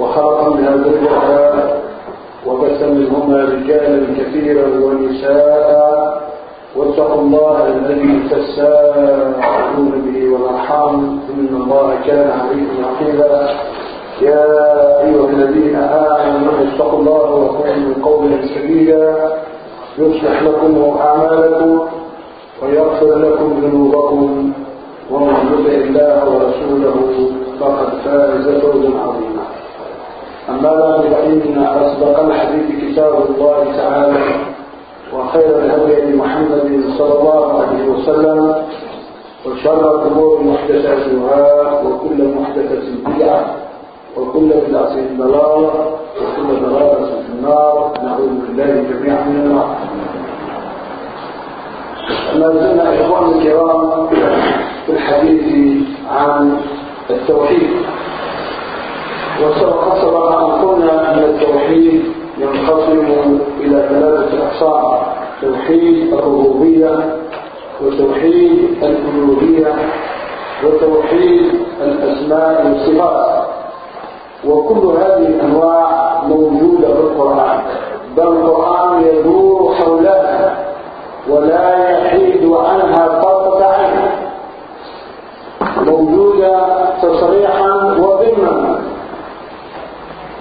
وخلق منها زوجها وبث منهما رجالا كثيرا ونساء. واتقوا الله الذي تساءلون به والأرحام. إن الله كان عليكم رقيبا. يا أيها الذين آمنوا اتقوا الله وقولوا قولا سديدا. يصلح لكم أعمالكم ويغفر لكم ذنوبكم. ومن يطع الله ورسوله فقد فاز فوزا عظيما. أما بعد فإن أصدق الحديث كتاب الله تعالى وخير الهدي محمد صلى الله عليه وسلم وشر الأمور محدثاتها وكل محدثة بدعة وكل بدعة ضلالة وكل ضلالة في النار. نعوذ بالله جميعا من النار. ما زلنا إخواني الكرام في الحديث عن التوحيد. قلنا ان التوحيد ينقسم إلى ثلاثة أقسام توحيد الربوبية وتوحيد وتوحيد الأسماء والصفات. وكل هذه الأنواع موجودة في القرآن بل القرآن يدور حولها ولا يحيد عنها موجودة تصريحا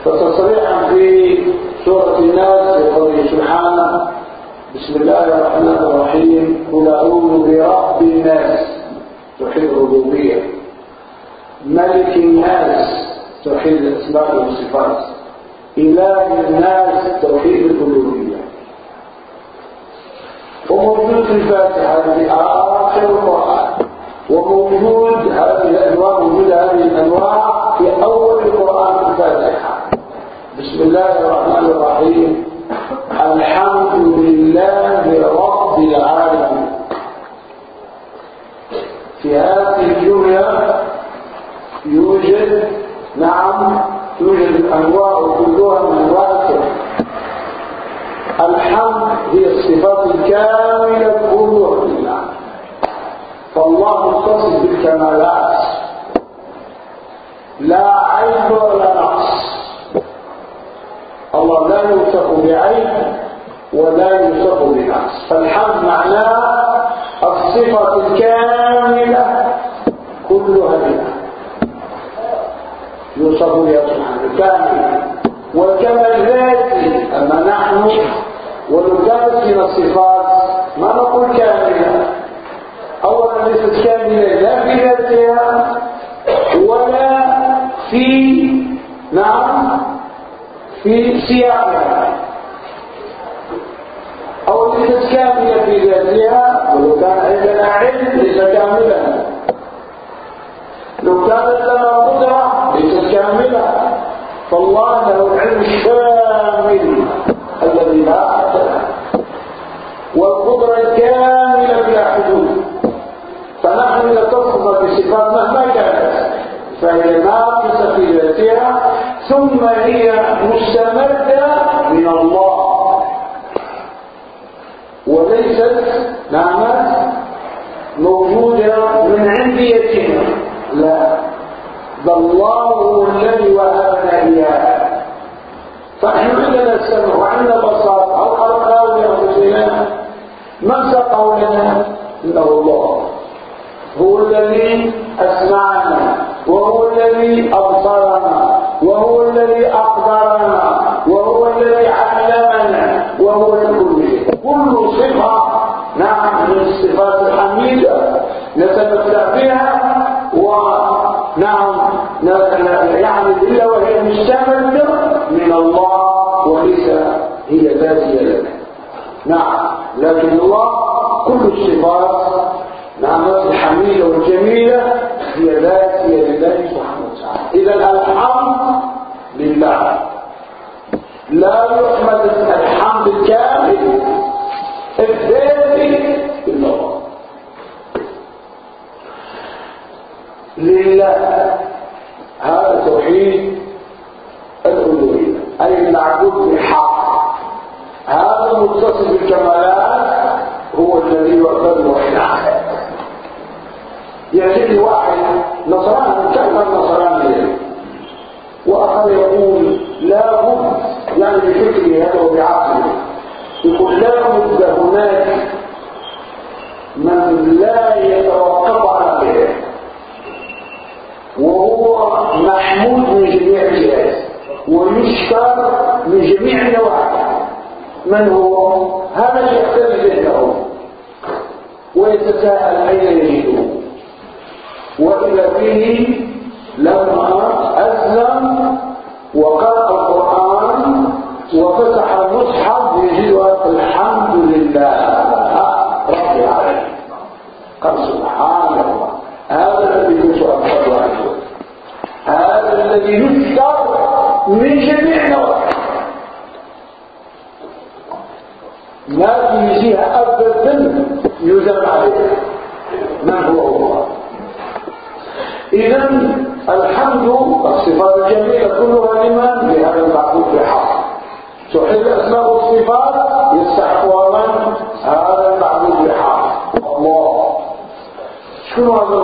فتصريحا في سورة الناس بقوله سبحانه بسم الله الرحمن الرحيم قل أعوذ برب الناس توحيد الربوبية. ملك الناس توحيد الأسماء والصفات. إله الناس توحيد الألوهية وموجود في الفاتحة في آخر القرآن. وموجود هذه الأنواع موجود هذه الأنواع الله الرحمن الرحيم الحمد لله رب العالمين في هذه الجملة يوجد نعم توجد الأنواع كلها من أنواع الحمد هي الصفات الكاملة كلها لله فالله متصف بالكمالات لا عيب ولا نقص الله لا يوصف بعيب ولا يوصف بنقص فالحمد معناه الصفة الكاملة كلها لله يوصف بها سبحانه كامل والكمال ذاتي أما نحن من الصفات ما نقول كاملة؟ أولا ليست كاملة لا في ذاتها ولا في نعم في سياقها. أو ليست كاملة في ذاتها ولو كان عندنا علم ليس كاملا. لو كانت لنا قدرة ليست كاملة فالله له العلم الشامل الذي لا حد والقدرة الكاملة بلا حدود. فنحن نتصف بصفات مهما كانت. فهي ناقصة في ذاتها ثم هي مستمدة من الله. وليست نعمة موجودة من عنديتنا لا. بل الله هو الذي وهبنا إياها. فنحن عندنا السمع وعندنا بصر أو خلقناه لأنفسنا من سقه لنا إنه الله. هو الذي نتمتع بها ونعم يعني إلا وهي مستمده من الله وليس هي ذاتية لك. نعم. لكن الله كل الصفات نعمات الحميدة والجميلة هي ذاتية لله سبحانه وتعالى. إذا الحمد لله. لا يحمد الحمد لله. هذا توحيد الألوهية أي المعبود بالحق. هذا المتصف بالكمالات هو الذي يعبد وحده. يأتيني واحد نصران كلمة نصراني وآخر يقول لا بد يعني بفكره هذا وبعقله يقول لا بد هناك من لا يتوقف على وهو محمود من جميع الجهات ويشكر من جميع النواحي. من هو؟ هذا يحتاج ذهنه ويتساءل أين يجده؟ وإذا فيه لما أسلم وقرأ القرآن وفتح من جميع نواحي لا يجيها ابدا الذنب يزال عليها من هو الله؟ إذا الحمد الصفات الجميلة كلها لمن بهذا المعبود بحق تحل أسماء الصفات يستحقها من هذا المعبود بحق الله. شنو هذا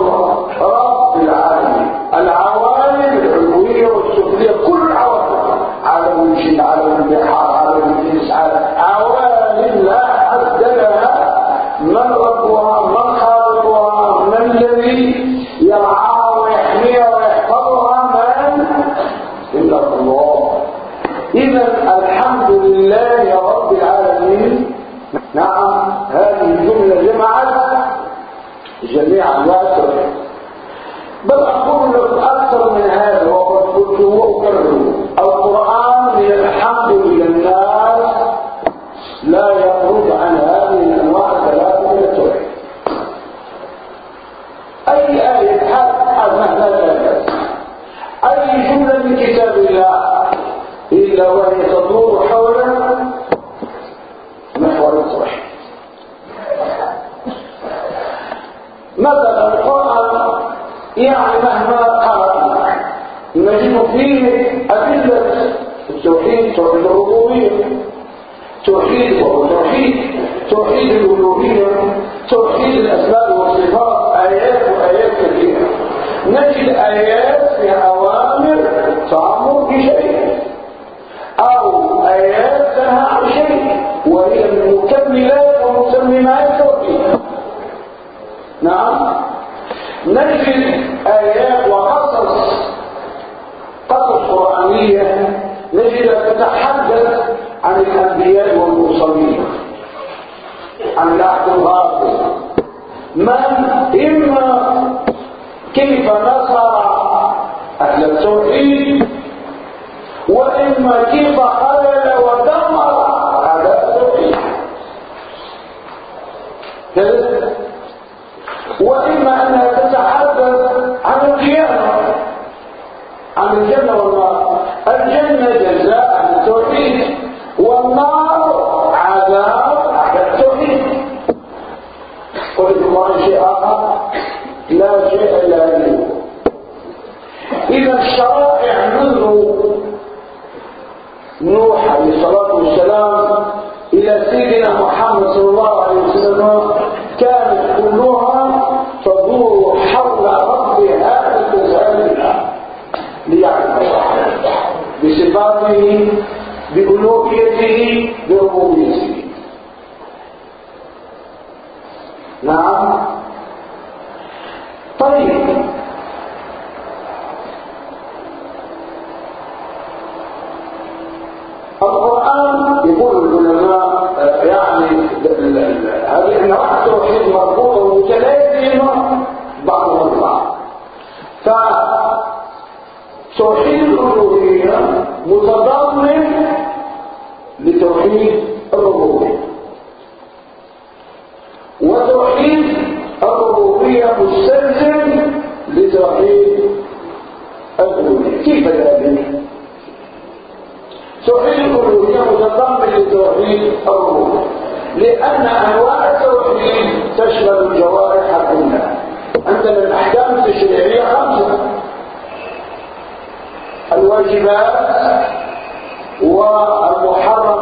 نجد آيات وقصص قصص قرآنية نجد تتحدث عن الأنبياء والمرسلين. عن لحظ الغابر من؟ إما كيف نصر أهل التوحيد؟ وإما كيف يشمل الجوارح كلها عندنا الأحكام التشريعية خمسة. الواجبات والمحرمات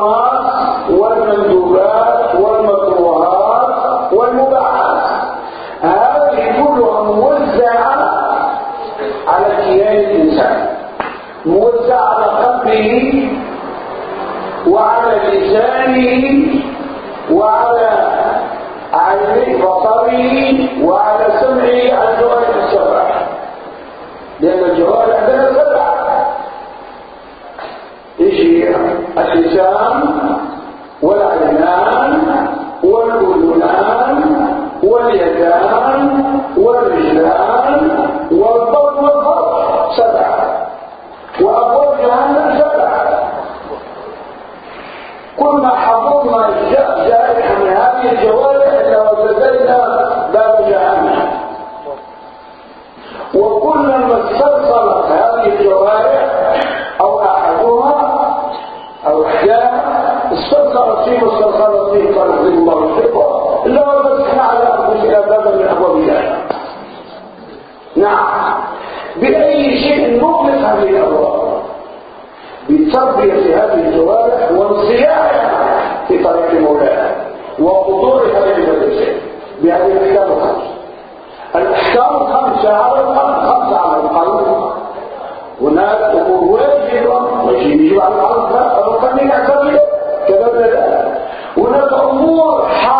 تربية هذه الجوارح وانصياعها في طريق مولاها وقدور طريق المدرسة بهذه الأحكام الخمسة. الأحكام الخمسة على القلب خمسة على القلب. هناك أمور واجبة واجبة على العرض رقم من أعتقد كذا هناك أمور حاضرة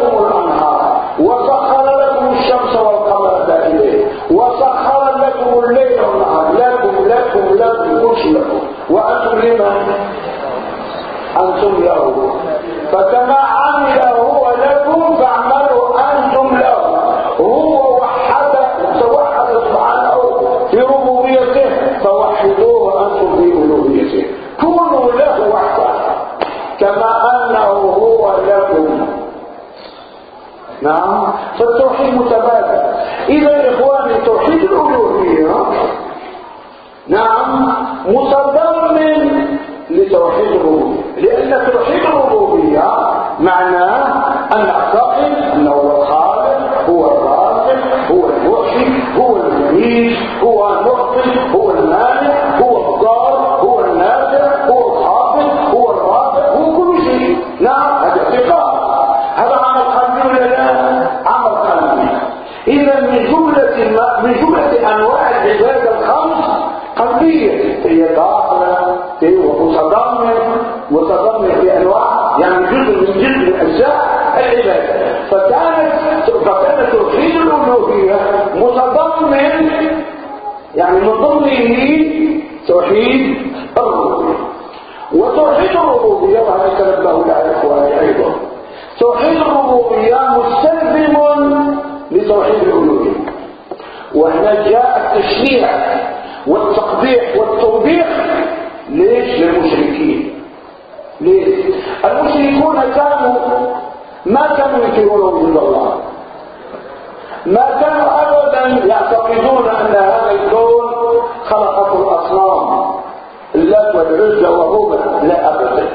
مرغوبا لا ابدا.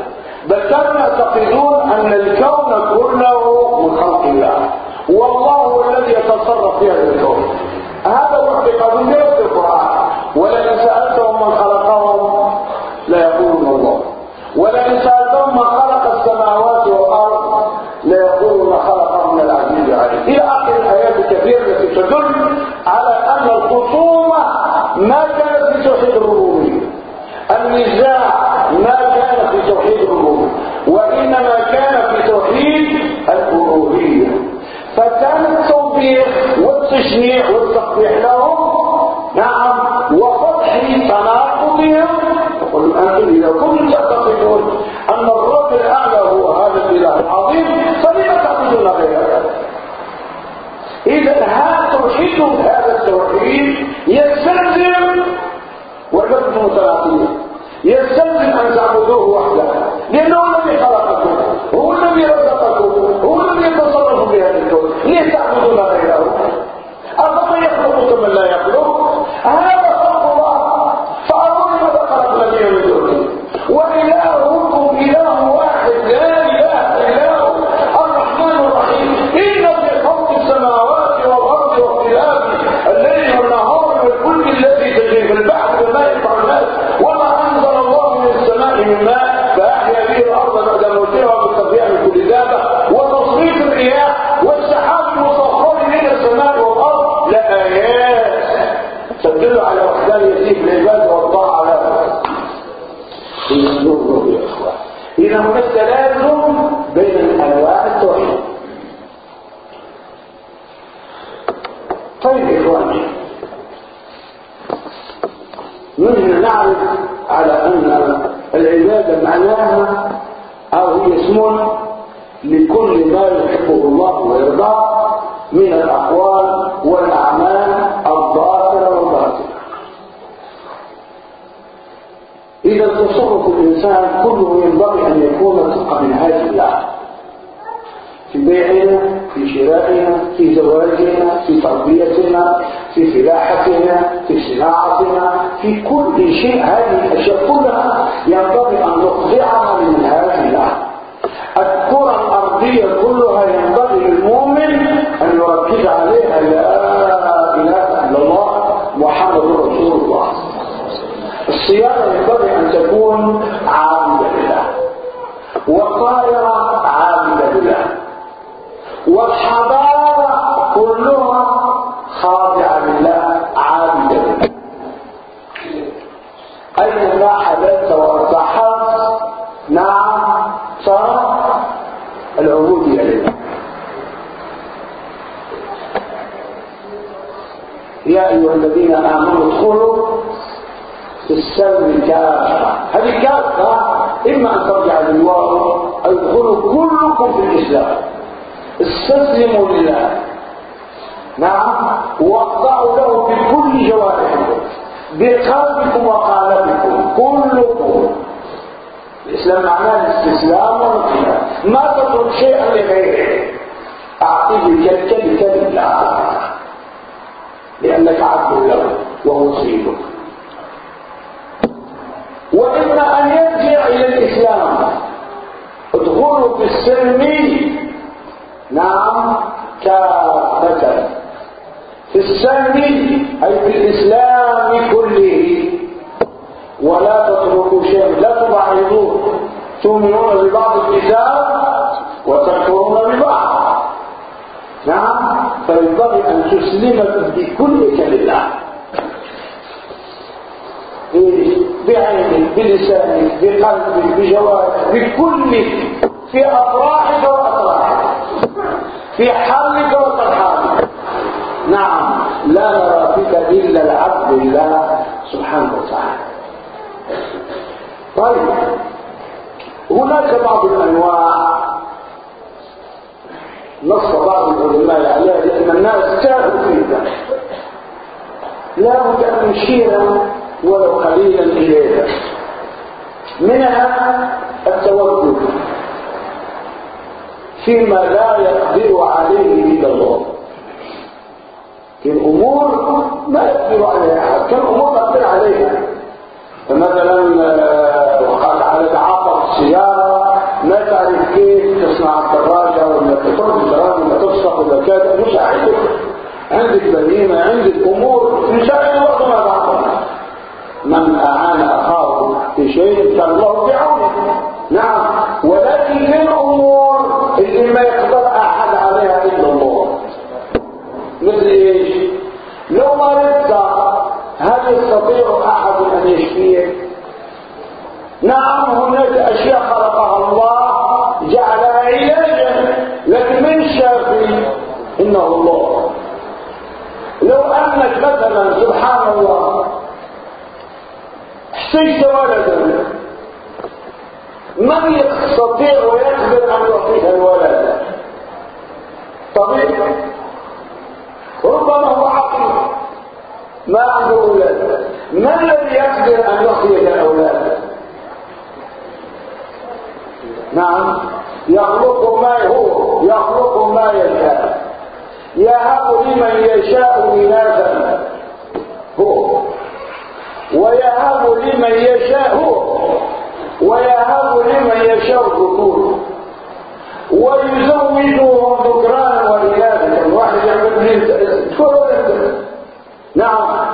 بل كانوا يعتقدون أن الكون كله está está abandonado اسم لكل ما يحبه الله ويرضاه من الأقوال والأعمال الظاهرة والباطنة. إذا تصرف الإنسان كله ينبغي أن يكون صدقا من هذه الله في بيعنا في شرائنا في زواجنا في تربيتنا في فلاحتنا في صناعتنا في كل شيء. هذه الأشياء كلها ينبغي أن نخضعها من هذه القضية كلها ينبغي أن يركز عليها لا إله إلا الله محمد رسول الله. الصيانة ينبغي أن تكون عاملة لله. وطائرة عاملة لله. والحضارة يا أيها الذين آمنوا ادخلوا في السلم كافة. هذه كافة إما أن ترجع للواقع أو ادخلوا كلكم في الإسلام. استسلموا لله. نعم. واخضعوا له بكل جوارحكم بقلبكم وقالبكم. كلكم. الإسلام معناه الاستسلام والانقياد ما تترك شيئا لغيره. أعطيه الكلب كلمه لا لأنك عبد له وهو سيدك وإما أن يرجع إلى الإسلام. ادخلوا في السلم. نعم كافة في السلم أي في الإسلام كله. ولا تتركوا شيئا. لا تبعدوه. تؤمنون ببعض الكتاب. فينبغي أن تسلم بكلك لله بعينك بلسانك بقلبك بجوارك بكلك في أفراحك وأطراحك في حالك وترحالك نعم لا نرى فيك إلا العبد الله سبحانه وتعالى. طيب هناك بعض الأنواع. نص بعض العلماء عليها لأن الناس تاهوا فيها لا بد أن نشير ولو قليلا إليها. منها التوكل فيما لا يقدر عليه إلا الله. في الأمور ما يقدر عليها أحد كان أمور يقدر عليها. فمثلا تصنع الدراجة ولا تطرد الدراجة ولا تفسخ ولا كذا مش عندك بهيمة عندك أمور يساعد وقتنا بعضنا من أعان أخاه في شيء فالله بعونه نعم ولكن في الأمور اللي ما يقدر أحد عليها إلا الله مثل إيش لو مرضت هل يستطيع أحد أن يشفيك نعم هناك أشياء خلقها الله جعلها علاجا لكن من شافي إنه الله لو مثلا سبحان الله احتجت ولدا من يستطيع ويقدر أن يعطيك الولد؟ طبيب ربما هو عقيم ما عنده أولاد. ما الذي يقدر أن يعطيك الأولاد؟ نعم. يخلق ما هو يخلق ما يشاء. يهب لمن يشاء إناثا هو ويهب لمن يشاء هو ويهب لمن يشاء الذكور. ويزوجهم ذكرانا وإناثا. واحد يعمل نعم.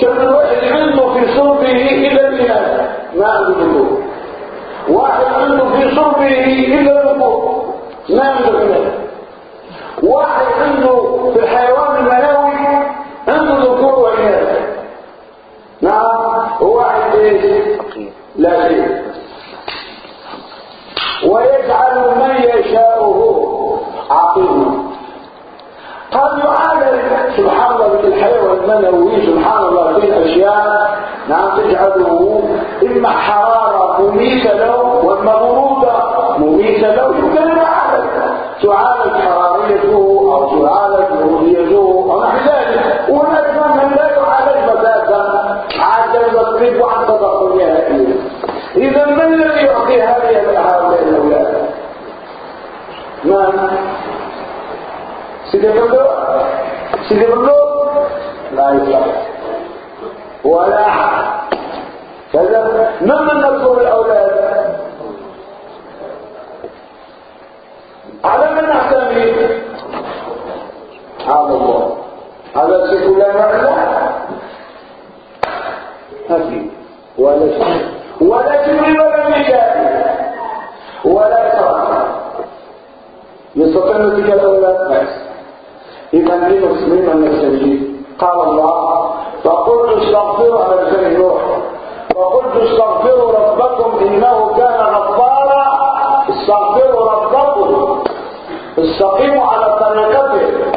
كان الواحد عنده في صلبه إلى الإناث. ما عنده ذكور واحد عنده في صلبه إلا الذكور ما عنده إناث واحد عنده في الحيوان المنوي عنده ذكور وإناث نعم وواحد إيش لا شيء ويجعل من يشاءه عقيما قد يعالج سبحان الله بالحيوان المنوي سبحان الله في اشياء نعم تجعله اما حرارة مميتة له واما بروده مميتة له يمكن يعالج تعالج حراريته أو تعالج بروديته أو نحو ذلك. وهناك من لا يعالج مساسا عاد يضرب عن تدخل نهائيا إذا من الذي يعطي هذه هؤلاء الاولاد من؟ سيدي بلو سيدي بلو لا يطلق ولا من من نذكر الأولاد؟ على من نعتمد على الله. هذا شيء لا نعلم ما في ولا شيء. ولا جبريل ولا ميكائيل ولا إسرائيل يستطيع نتيجة الأولاد؟ بس إذا لمسلم أن نستجيب قال الله فقلت استغفروا على لسان نوح فقلت استغفروا ربكم إنه كان غفارا استغفروا ربكم. استقيموا على طريقته.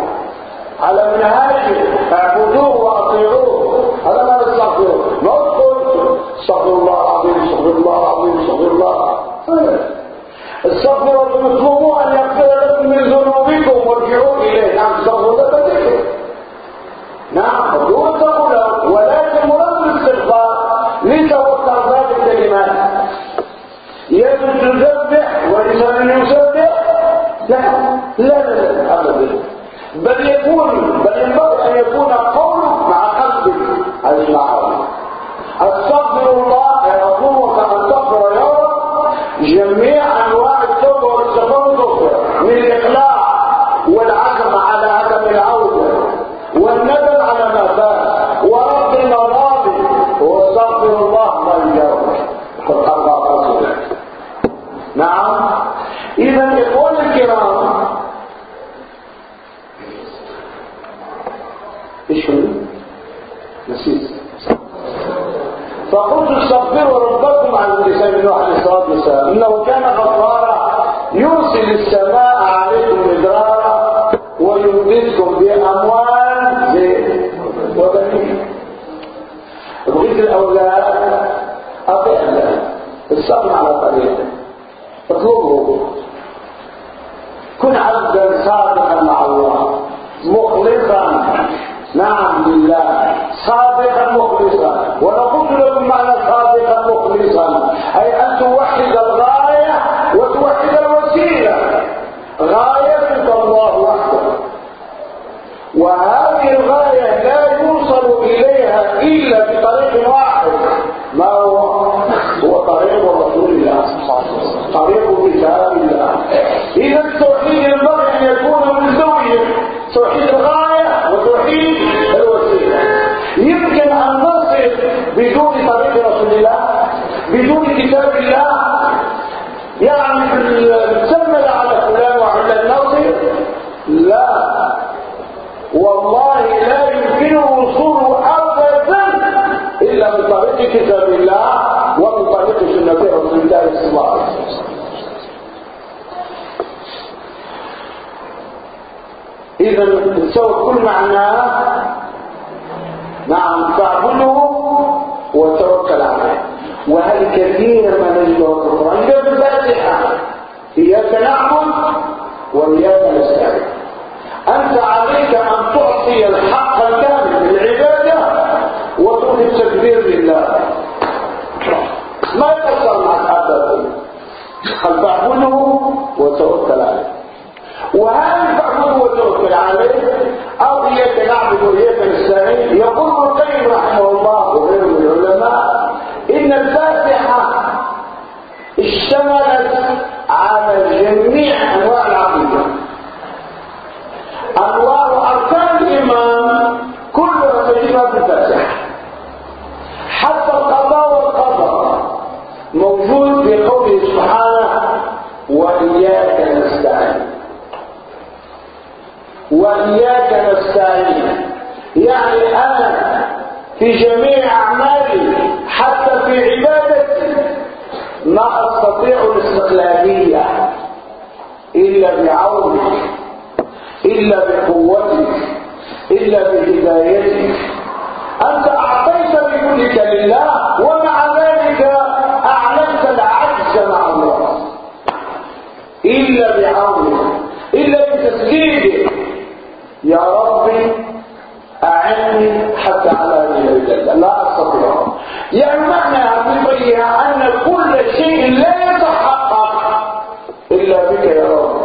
اذا نسوي كل معناه. نعم تعبده وتوكل عليه. وهل كثير في القرآن؟ جاء بالفاتحه إياك نعبد وإياك نستعين. أنت عليك أن تعطي الحق الكامل للعباده وتؤتي التكبير لله. ما يقصر معك ابدا؟ قال فاعبده وتوكل عليه. وهل وتوكل عليه أو اياك نعبد واياك نستعين يقول ابن القيم رحمه الله وغيره من العلماء إن الفاتحة اشتملت على جميع انواع العقيده انواع اركان الايمان كلها تجدها في الفاتحه حتى القضاء والقدر موجود في قوله سبحانه واياك نستعين واياك نستعين يعني أنا في جميع أعمالي حتى في عبادتي. ما أستطيع الاستقلالية إلا بعونك إلا بقوتك إلا بهدايتك. أنت أعطيت بكلك لله ومع ذلك أعلنت العجز مع الله. إلا بعونك إلا بتسديدك يا ربي أعني حتى على الجنه لا أستطيع. يعني معنى هذه أن كل شيء لا يتحقق الا بك يا رب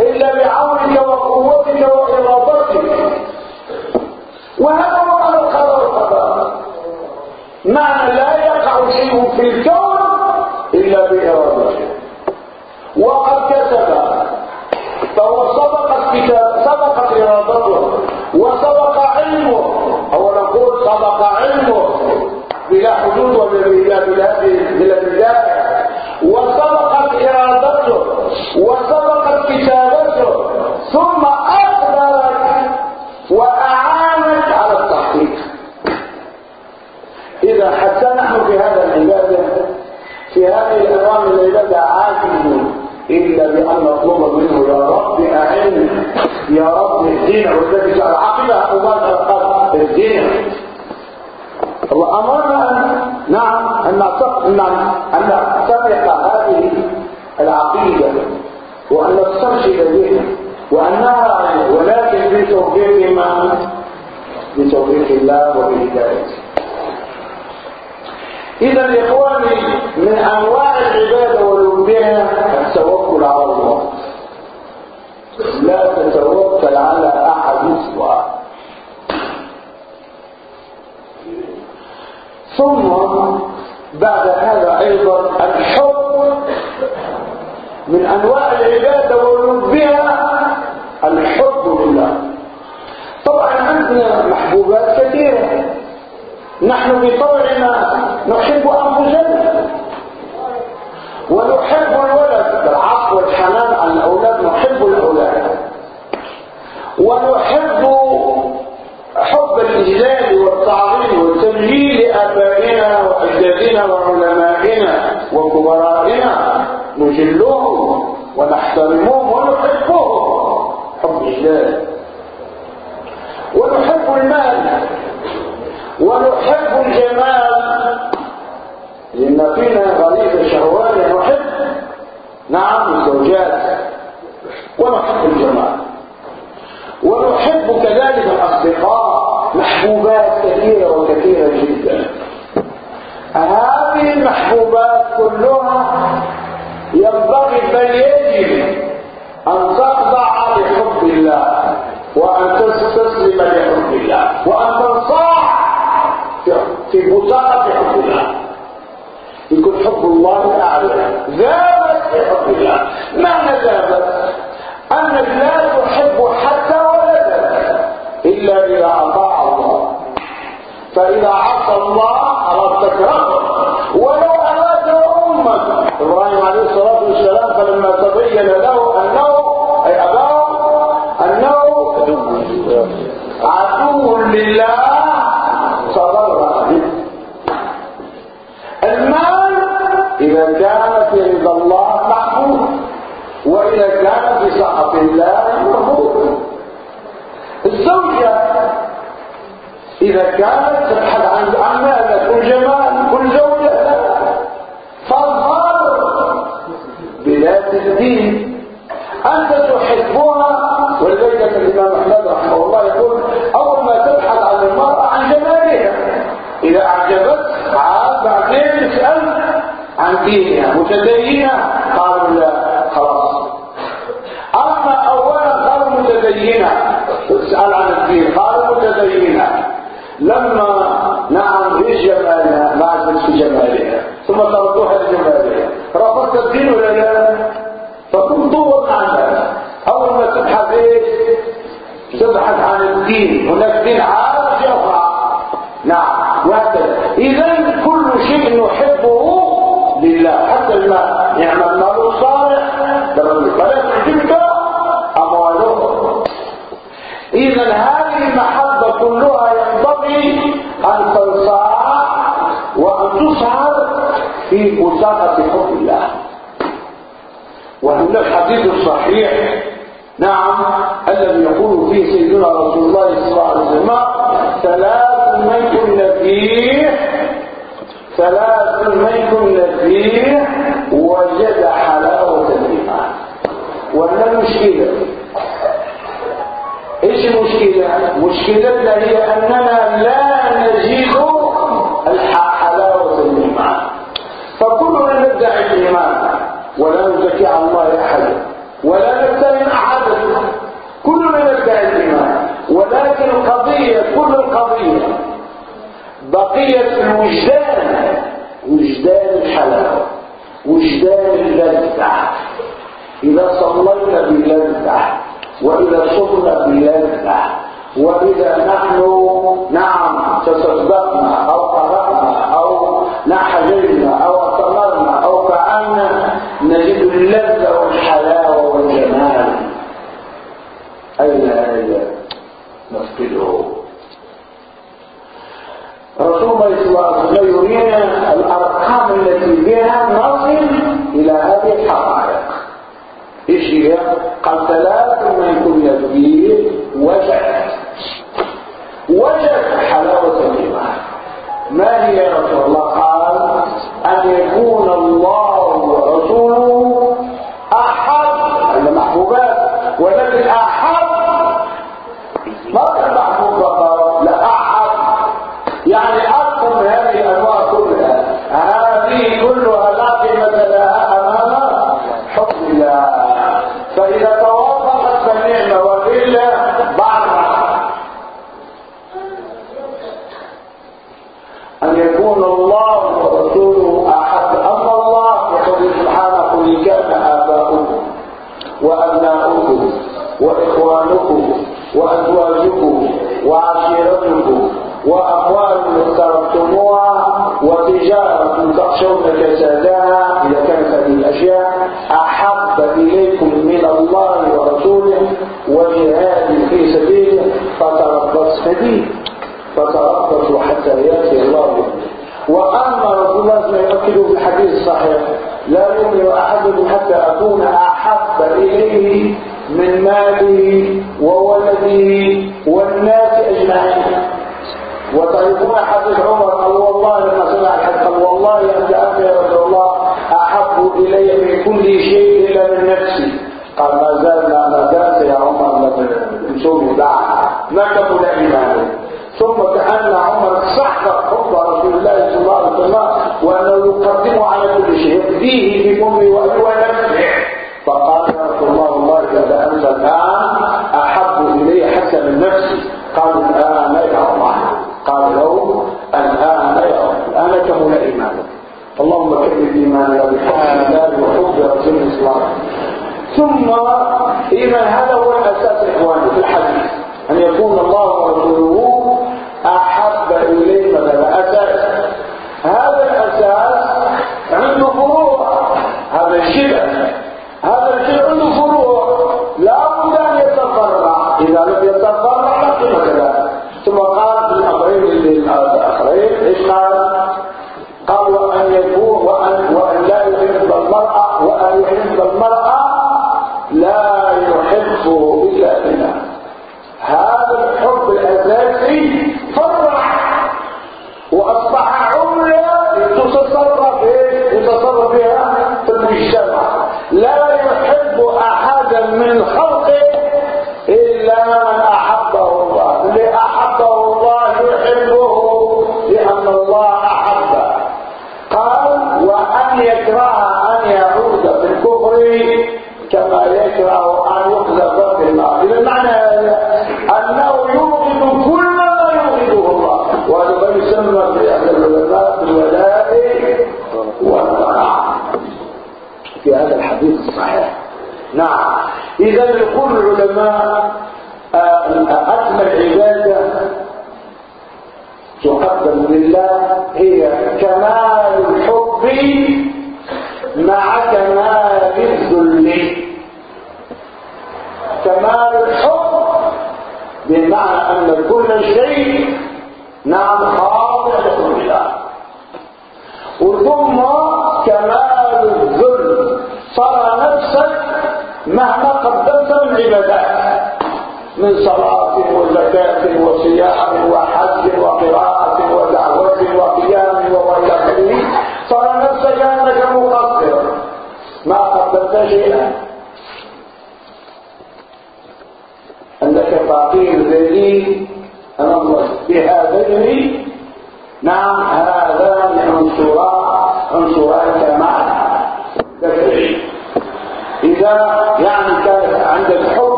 الا بعونك وقوتك وارادتك وهذا هو معنى القدر والقدر معنى لا يقع شيء في الكون الا بارادته وقد كتب فهو سبقت كتاب سبقت ارادته وسبق علمه أو نقول سبق علمه بلا حدود ولا بلا بلا بدايه وسبقت إرادته وسبقت كتابته ثم اقدرت وأعانت على التحقيق. إذا حتى نحن في هذا العبادة في هذه الانواع من العباده عاجزون إلا بأن نطلب منه يا رب أعني يا رب اهدنا. والذي جعل عقبها مباشرة اهدنا. الله أمرنا نعم أن أن نعتنق هذه العقيدة وأن نسترشد بها وأنها ولكن بتوفيق من؟ بتوفيق الله وبهدايته. إذا إخواني من أنواع العبادة والألوهية التوكل على الله. لا تتوكل على أحد سواه ثم بعد هذا أيضا الحب من أنواع العبادة والألوهية الحب لله. طبعا عندنا محبوبات كثيرة. نحن بطبعنا نحب أنفسنا. ونحب الولد بالعطف والحنان على الأولاد نحب الأولاد. ونحب وأجدادنا وعلمائنا علمائنا وكبرائنا نجلهم ونحترمهم ونحبهم. حب الله. ونحب المال. ونحب الجمال. لأن فينا غريزة شهوانية نحب نعم الزوجات. ونحب الجمال. ونحب كذلك الأصدقاء. محبوبات كثيرة وكثيرة جدا. هذه المحبوبات كلها ينبغي بل يجب أن تخضع لحب الله وأن تستسلم لحب الله وأن تنصاع في بطاقة حب الله. يكون حب الله أعلى. ذابت في حب الله. معنى ذابت؟ أنك لا تحب حتى ولدك إلا إذا أطاع الله. فإذا عصى الله إبراهيم عليه الصلاة والسلام فلما تبين له أنه أي أباه أنه عدو لله صبر. به المال إذا كان في رضا الله محبوب وإذا كان في سخط الله مرفوض الزوجة إذا كانت تبحث عن عن متدينة؟ قالوا لا خلاص. أما أولا قالوا متدينة. تسأل عن الدين. قالوا متدينة. لما نعم إيش جمالها ما عجبت في جمالها ثم تردوها لجمالها رفضت الدين ولا لا؟ فكن دور عنها أول ما تبحث إيش؟ تبحث عن الدين. هناك دين عارف الحديث الصحيح. نعم الذي يقول فيه سيدنا رسول الله صلى الله عليه وسلم ثلاث من كن فيه ثلاث من كن فيه وجد حلاوة الإيمان. وهنا المشكلة إيش المشكلة؟ مشكلتنا هي أننا لا نجد حلاوة الإيمان. فكلنا ندعي الايمان ولا نزكي على الله احدا ولا نتهم احدا كلنا ندعي الإيمان. ولكن القضية كل القضية. بقية الوجدان وجدان الحلاوة وجدان اللذة. إذا صلينا بلذة وإذا صرنا بلذة وإذا نحن نعم تصدقنا أو قرأنا أو نحججنا أو اعتمرنا أو فعلنا نجد اللذة أين هذا نفقده؟ رسول الله صلى الله عليه وسلم يرينا الأرقام التي بها نصل إلى هذه الحقائق. إيش هي؟ قال ثلاث من كن فيه وجد. وجد حلاوة الإيمان. ما هي يا رسول الله؟ قال أن يكون الله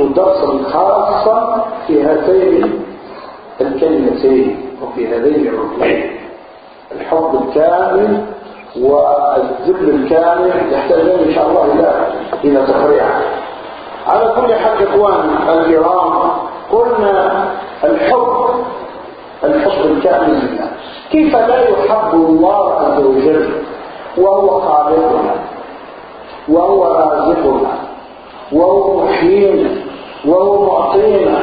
درسا خاصا في هاتين الكلمتين وفي هذين الركنين. الحب الكامل والذكر الكامل يحتاجان إن شاء الله إلى إلى تفريعه على كل حال إخوان الكرام قلنا الحب الحب الكامل لله. كيف لا يحب الله عز وجل؟ وهو خالقنا وهو رازقنا وهو محيينا. وهو معطينا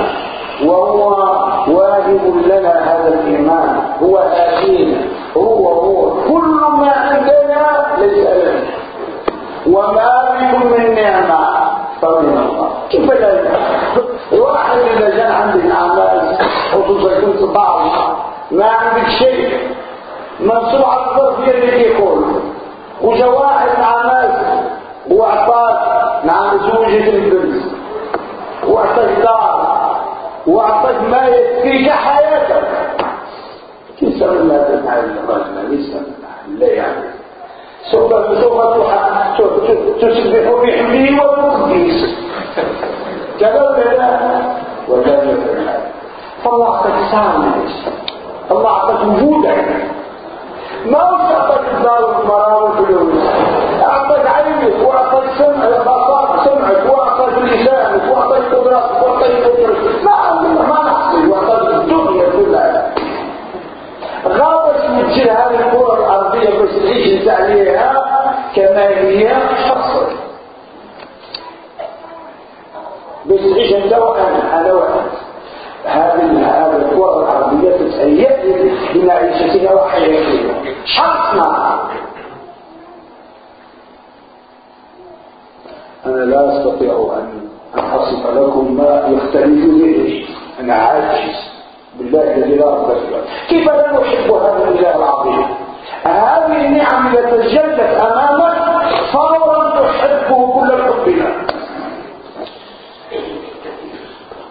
وهو واجب لنا هذا الإيمان هو آتينا هو هو. كل ما عندنا ليس لنا وما بكم من نعمة. فمن الله. كيف ذلك؟ واحد إذا كان عندك الأعمال خصوصا كنت بعض ما عندك شيء. منصوب على الظرف اللي يقول. وجا واحد مع ناس وأعطاك. مع زوجة البنت. واعطاك دار واعطاك ما يكفيك حياتك. كيف سمعنا هذا العالم الرجل ليس لا يعني. سوف سوف تسبح بحلي وتقديس كلام لا ولا يفعل فالله أعطاك سامح الله أعطاك وجودك. ما أعطاك دار المرار والفلوس أعطاك عينك وأعطاك سمعك سمعك وأعطاك لسانك. غابت من جهة الكرة الأرضية المستحيل عليها كما هي حصر بس عيش انت وأنا أنا وانت هذه الكرة الأرضية تتأيد لمعيشتنا وحياتنا شخصنا أنا لا أستطيع أن أصف لكم ما يختلف به أنا عاجز. بالله الذي لا رب كيف لا نحب هذا الاله العظيم؟ هذه النعم إذا تجلت أمامك فورا تحبه كل حبنا.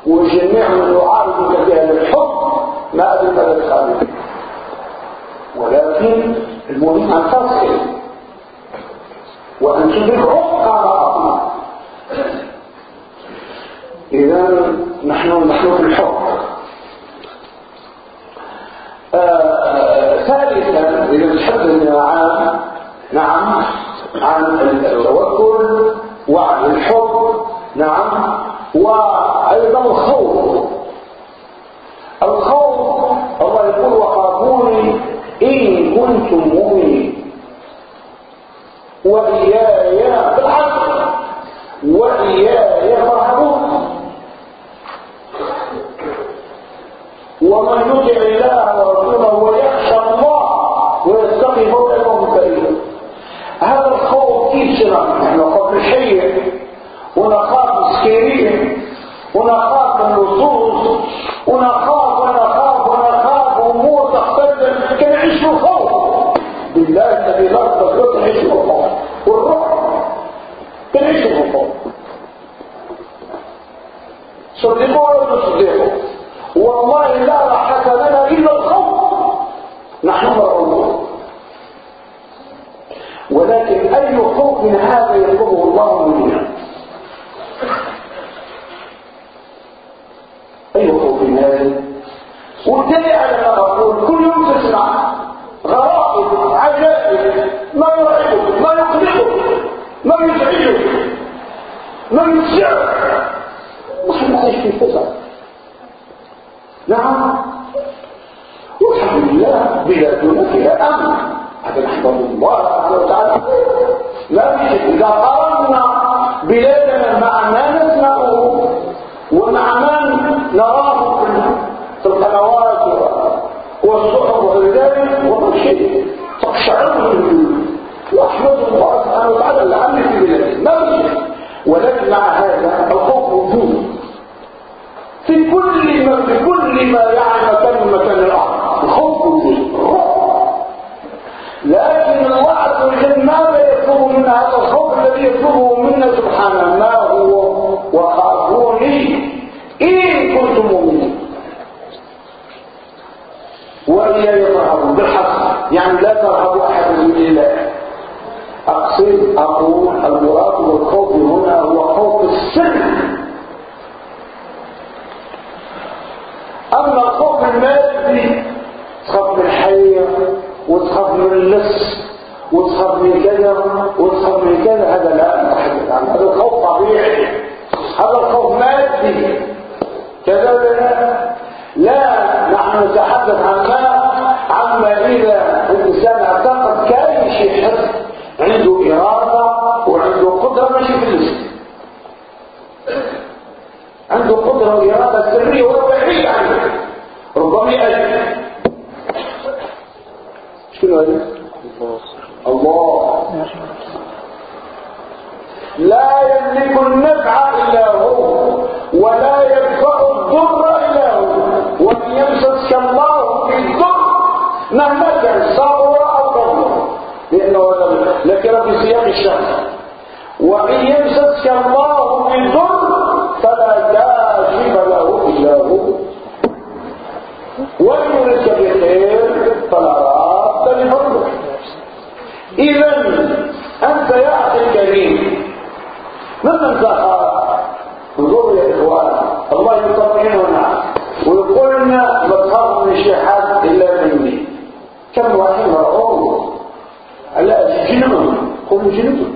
وجميع من يعارضك بهذا الحب ما أدرك الخالق. ولكن المهم أن تصل وأن تدرك عمق ما إذا نحن نحن في الحب. ثالثا إذا تحدثنا عن نعم عن التوكل وعن الحب نعم وأيضا الخوف. الخوف الله يقول وخافوني إن كنتم مؤمنين. وإياي بالعكس وإياي فارهبون. ومن يطع الله ورسوله ويخشى الله ويستقي فوق يوم كريم هذا الخوف كيف سنة شيء ونخاف مسكينين ونخاف النصوص ونخاف ونخاف ونخاف امور تختلف. كنعيش الخوف. بالله الذي لا تستطيع تعيش الخوف. والروح في الخوف. صدقوا ولا تصدقوا والله لا راحة لنا إلا الخوف. نحن مرعوبون. ولكن أي خوف هذا يطلبه الله منا أي خوف هذا والدليل على ما صغر أو كبر لأنه لكن في سياق الشمس. وإن يمسسك الله بالضر فلا كاشف له إلا هو. وإن يردك بخير فلا راد لفضله. إذا أنت يا أخي الكريم ممن تخاف جنون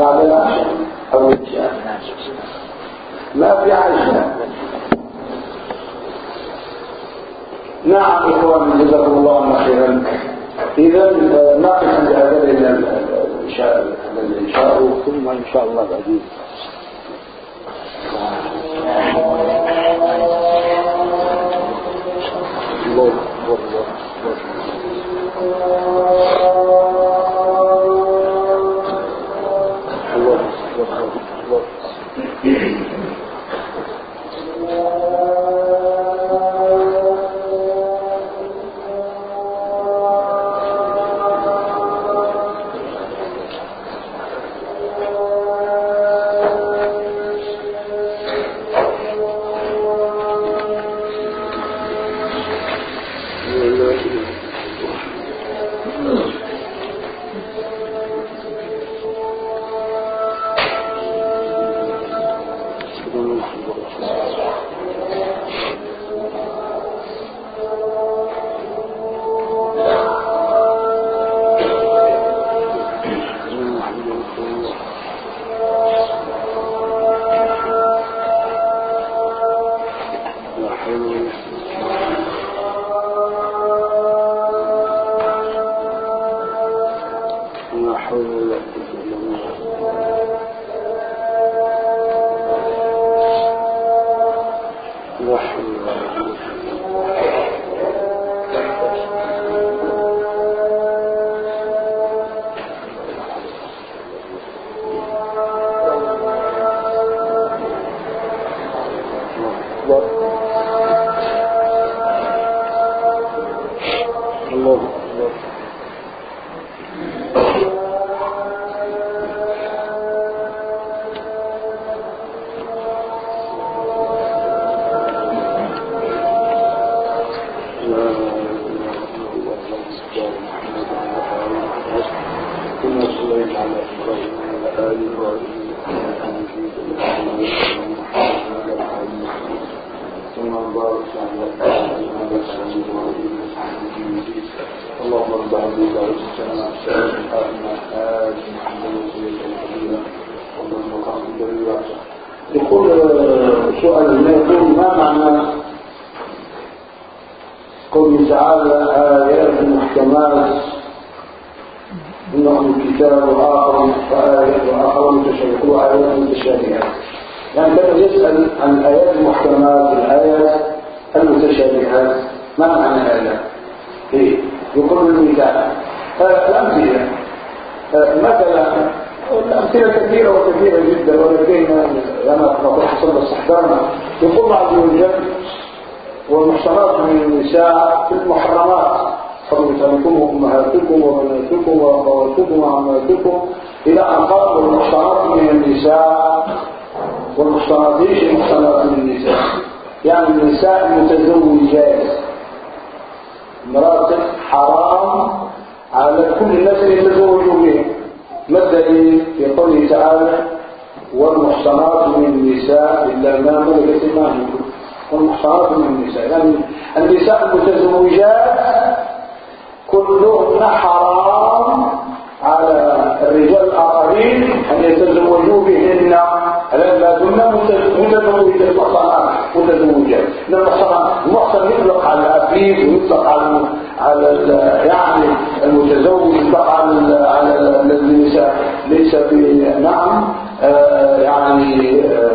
بعد العشاء أو العشاء ما في عشاء نعم إخوان جزاكم الله خيرا. إذا نقف عند إلى الإنشاء ثم إن شاء الله العزيز 你呃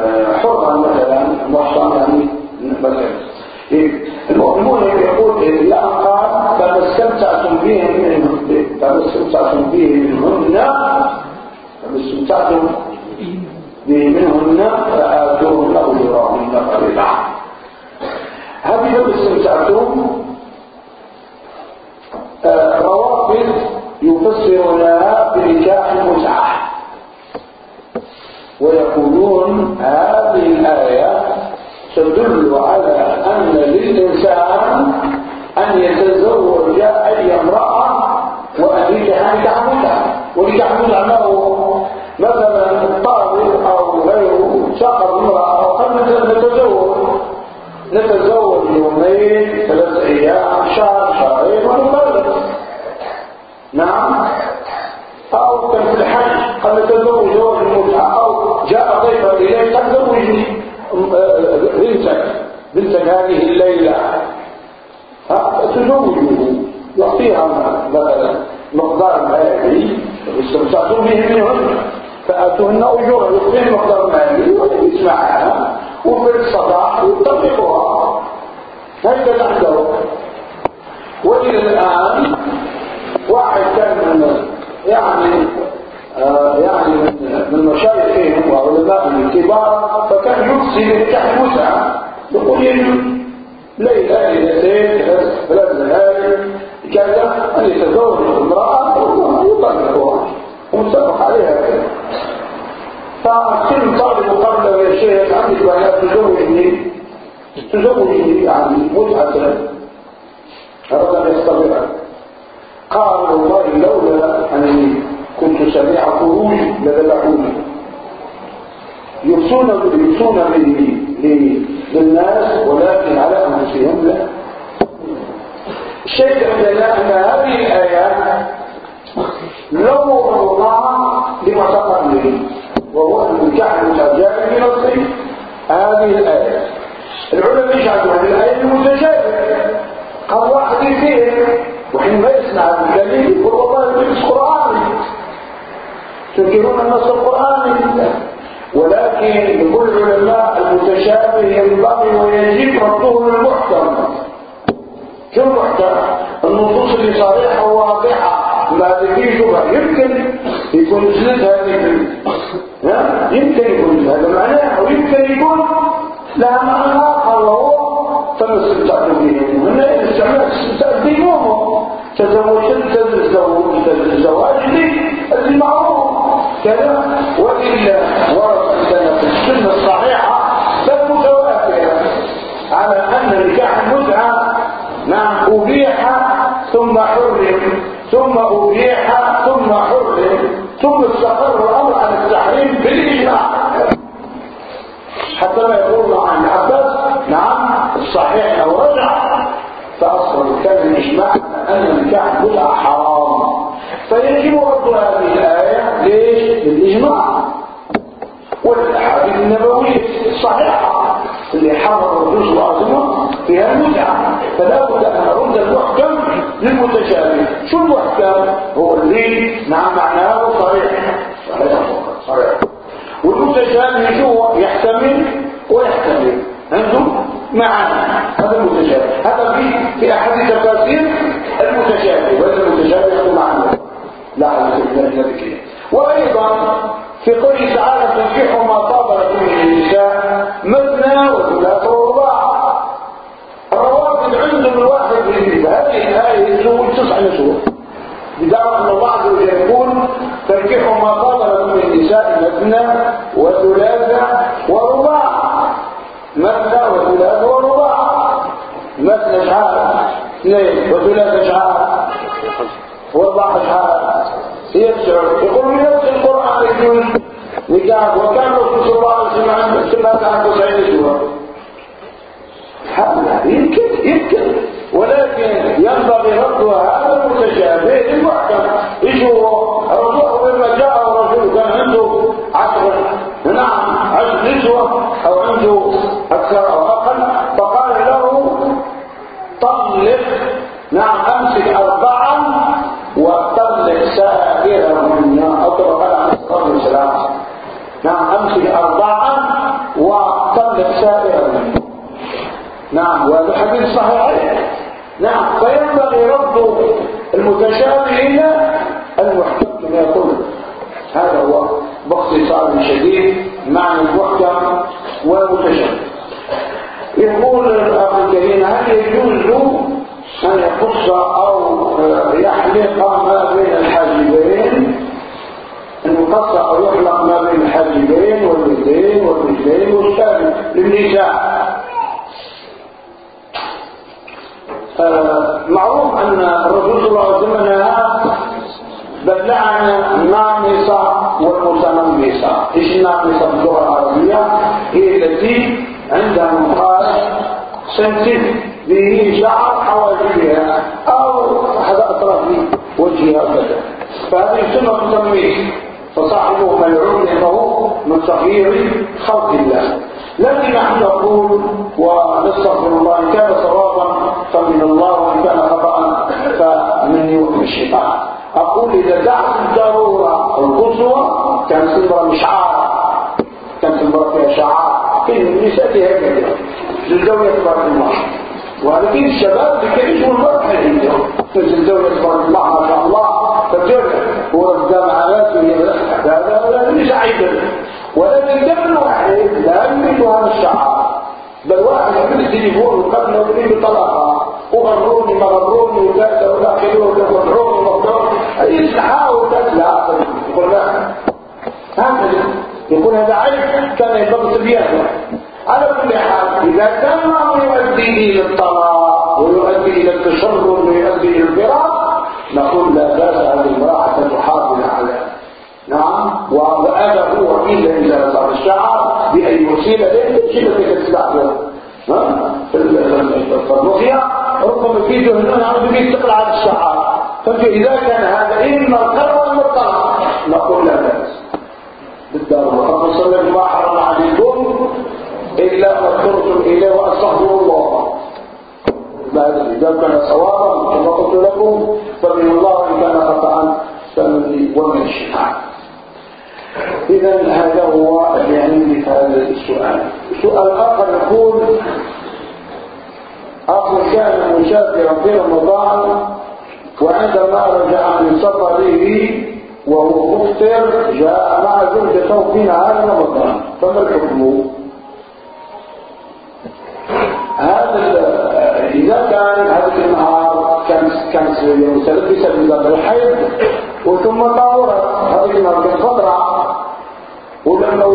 يكون من للناس ولكن على أنفسهم لا. الشيء عندنا أن هذه الآية لو الله لما به، وهو أن تعمل الأرجاء من الصيف هذه الآية. العلماء يجعلوا هذه الآية المتشابهة قال واحد وحين ما يسمع الكلمة يقول والله القرآن. تنكرون النص القرآني. ولكن يقول لله المتشابه ينبغي ويجب رده المحكم شو المحكم؟ النصوص اللي صريحه وواضحه ما فيه شبهه يمكن يكون جزء هذه يمكن يكون هذا معناه أو يمكن يكون لا معنى اخر وهو تم استمتاع به من الاستمتاع بدينهم تزوجت تزوج الزواج المعروف كذا والا ورد ثم حرم ثم أبيح ثم حرم ثم استقر الأمر عن التحريم بالإجماع حتى ما يقول عن عباس نعم الصحيح لو رجع. فأصل كان الإجماع أن النكاح بدعة حرام. فيجب رد هذه الآية ليش؟ بالإجماع والأحاديث النبوية الصحيحة اللي حرم الرسول صلى الله عليه وسلم فيها المتعة. فلا بد أن نرد المحكم للمتشابه. شو المحكم هو اللي نعم معناه صريح. صريح. صريح. والمتشابه شو يحتمل ويحتمل. أنتم؟ معنا. هذا المتشابه. هذا في في أحد تفاسير المتشابه. وليس المتشابه يكون معنا. لا على ذلك وأيضا في قوله تعالى تنكحوا وكان الرسول صلى الله عليه وسلم ثلاث عن تسعين سورة يقص أو يحلق ما بين الحاجبين يقص أو يحلق ما بين الحاجبين واليدين والرجلين والشام للنساء. معروف أن الرسول صلى الله عليه وسلم نهى بل لعن الناقصة والمتنمصة. إيش الناقصة باللغة العربية؟ هي التي عندها مقاس سنتين. به شعر حواجبها. أو وجهها كذا فهذه سنة تمييز فصاحبه ملعون لأنه من تغيير خلق الله. لكن نحن نقول ونستغفر الله إن كان صوابا فمن الله وإن كان خطا فمن يوم الشيطان أقول إذا دعت الضروره القصوى كان سنبرا مشعار. كان سنبرا فيها شعار. في النساء هكذا للزوجة تبارك الله. ولكن الشباب بيعيشوا عندهم مثل زوجة تبارك الله ما شاء الله فالجوجة هو عادات هذا ليس عيبا ولكن دخل واحد لا يريد هذا الشعار بل واحد يعمل التليفون وقال له يريد طلاقة وغروني ما غروني وكذا ولا خلوني وغروني وغروني يسحاول لا يقول لا هكذا يقول هذا عيب كان ينبغي تبيانه على كل حال إذا كان يؤدي إلى الطلاق ويؤدي إلى التشرد ويؤدي إلى الفراق نقول لا بأس أن المرأة تحافظ على نعم وهذا هو إلا إذا صار الشعر بأي وسيلة لك تستعمل فالرقية ربما في جهنم عنده بيستقل على الشعر. فإذا كان هذا إما القرار والطلاق نقول لا بأس. بالدار وقد صلى الله عليكم إلا اضطرتم إليه وأستغفر الله. إذا كان صوابا كما قلت لكم فمن الله إن كان خطأ فمن ومن الشيطان إذا هذا هو يعني هذا السؤال. سؤال آخر يقول أخ كان مسافرا في رمضان وعندما رجع من سفره وهو مفطر جاء مع زوجته في نهار رمضان فما الحكم؟ هذا إذا كان هذا النهار كان كان متلبسا بذات الحيض وثم طهرت هذه النهار كان فترة ولما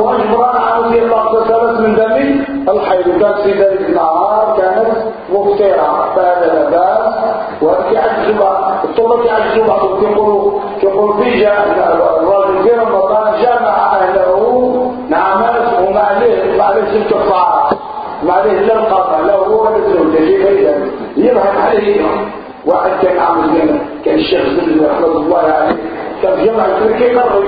واجبرا عن الله اغتسلت من دم الحيض. كانت في ذلك النهار كانت مفترة فهذا لا بأس وهذه عجبة ثم يعجزوا بعضهم يقولوا يقول في الراجل في يرهن عليه واحد كان عامل كان كان الشيخ زلزل رحمة الله عليه كان جمع التركي قرب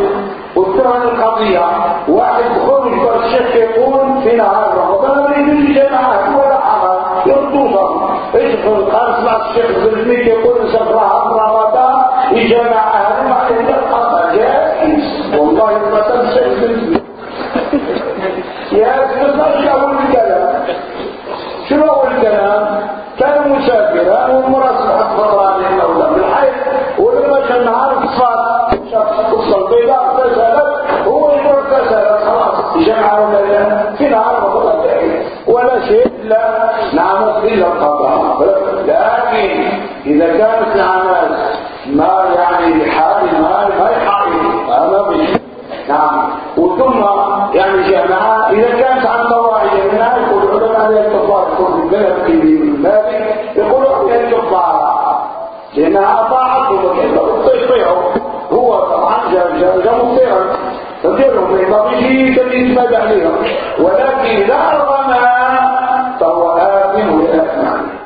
واتهم القضية واحد خرج الشيخ يقول في نهار رمضان ما يجوز جماعة ولا حرج يردوها إيش قال اسمع الشيخ زلزل يقول سفرها رمضان يجمع والمراسل حق فطراني الأولى. بالحيث ولما كان نهار البيضاء اغتسلت هو يقول اغتسل خلاص جمع ولا في نهار ولا شيء لا نعمت الا القضاء. لكن إذا كانت نعمات ما يعني بحال المال ما يحقق هذا مش نعم. وثم يعني جماعة إذا كانت عن قواعد منها يقول العلماء لا الكفار يقول تمييز ماذا عليهم ولكن إذا أرغم فهو آثم وآثم عليه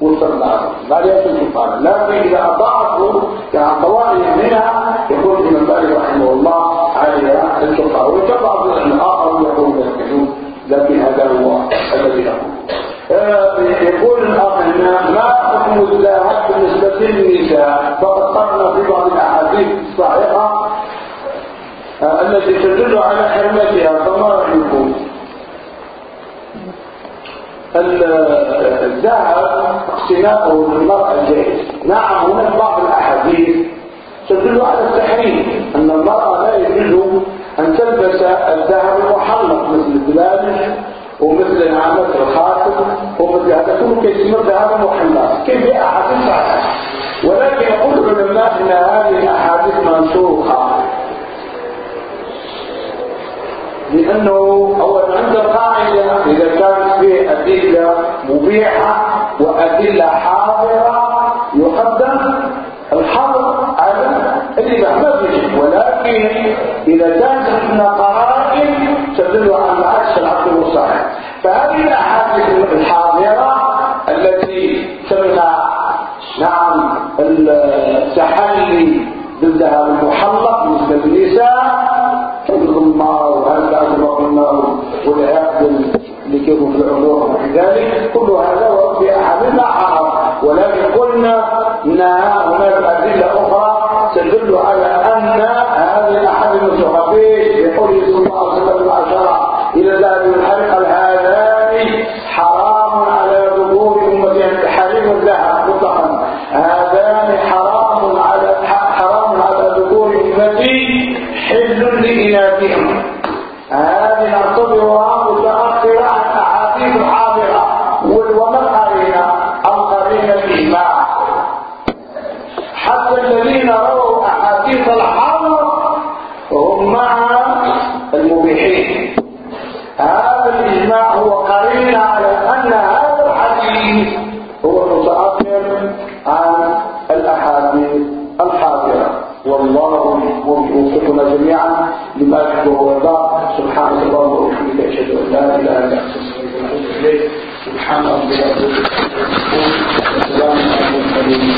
وصلنا لا يأتي الكفار لكن إذا أطاعته كان قواعد منها يقول ابن مالك رحمه الله عليها الكفار ويتبع الآخر يقول يركزون لكن هذا هو الذي نقول يقول الأخ ما حكم الذهب بالنسبة للنساء فقد قرنا في بعض الأحاديث الصحيحة التي تدل على حرمتها فما رأيكم؟ الذهب اقتناؤه للمرأة جائز نعم هناك بعض الأحاديث تدل على التحريم أن المرأة لا يجوز أن تلبس الذهب المحلق مثل الدلال ومثل نعمة الخاتم ومثل هذا. كله كيسمى الذهب المحلق كيف صحيحة ولكن يقول العلماء أن هذه الأحاديث لأنه أولا عند القاعدة إذا كانت فيه أدلة مبيحة وأدلة حاضرة يقدم الحظر على الإباحة ما ولكن إذا كانت عندنا قرائن تدل على العكس العقل الصحيح فهذه الأحاديث الحاضرة كانوا في العلوم وفي ذلك. كل هذا وفي أحاديث حرام ولكن قلنا أنها هناك أدلة أخرى تدل على سبحان ربك رب العزه عما يصفون وسلام على المرسلين